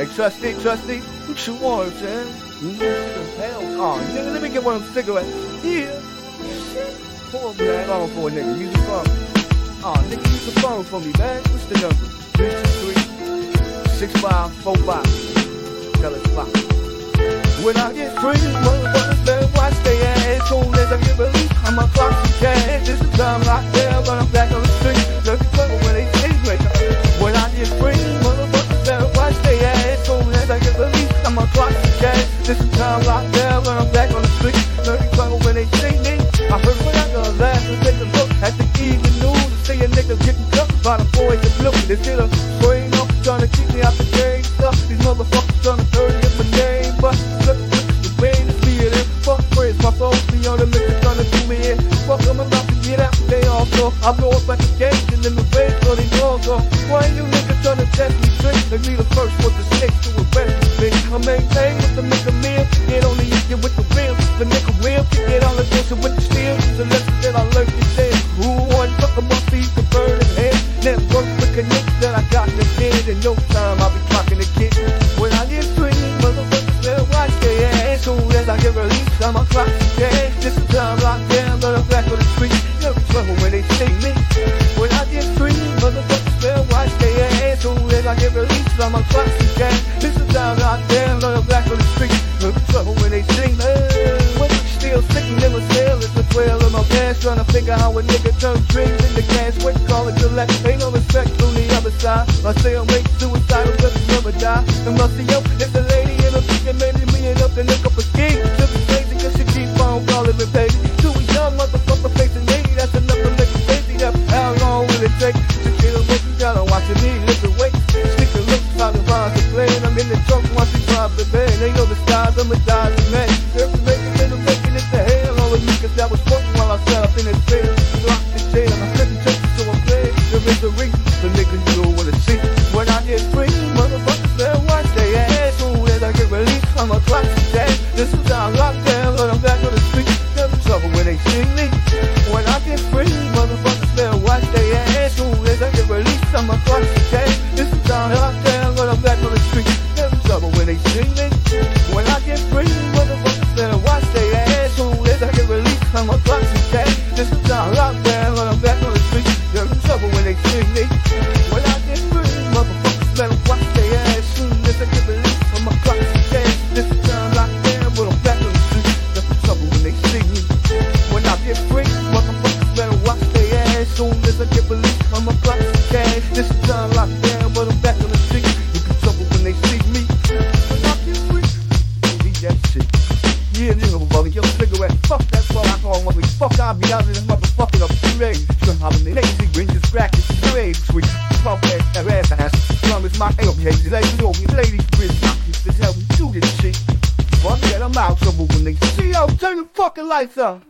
Hey, trustee, trustee, what you want, man? Hell, oh, nigga, let me get one of them cigarettes. Yeah. Shit. Pull that on for a nigga. Use the phone. Oh, nigga, use the phone for me, man. What's the number? 323 6545. Tell us pop. When I get free, motherfuckers better watch their ass. Soon as I get released, I'm a clock cash. This is time locked down, but I'm back in. They still a spraying up, trying to keep me out the game. Stuff these motherfuckers trying to dirty up my name, but look, look the way to see it. Fuck friends, my folks be on the mission trying to do me in. Fuck, I'm about to get out, they all go. I blow up like a gauge and in the way so they all go. Why you niggas trying to test me straight? Make me the first with the snakes to arrest me. I maintain with the make a meal, get on the eat with the real. The nigga real, get all the with the steel. I'm a is time locked down, but I'm back on the street. No trouble when they sing. me. When I'm still sitting in my cell, it's a trail of my pants. Trying to figure how a nigga turns dreams into cash. What you call it collect? Ain't no respect on the other side. My cellmate suicidal, just never die. And my CO is the lady in a picture, made me enough to look up a ski. Just crazy, cause she keep on calling me baby. Too young motherfucker facing 80, that's enough to make you crazy. How long will it take ass. Soon as I get released, I'm a clock. This is down, I'm back on the street. Never trouble when they me. Yeah, nigga, motherfucker, yo, cigarette. Fuck that fuck alcohol, motherfucker. Fuck, I'll be out of this motherfucker up days. Sure, I'm in the lazy, just crack it. Three sweet. Fuck that, that ass ass. Slum is my aim, yeah, these ladies, oh, these ladies, really, this help me do this shit. Fuck that, I'm out trouble when they see yo, turn the fucking lights up.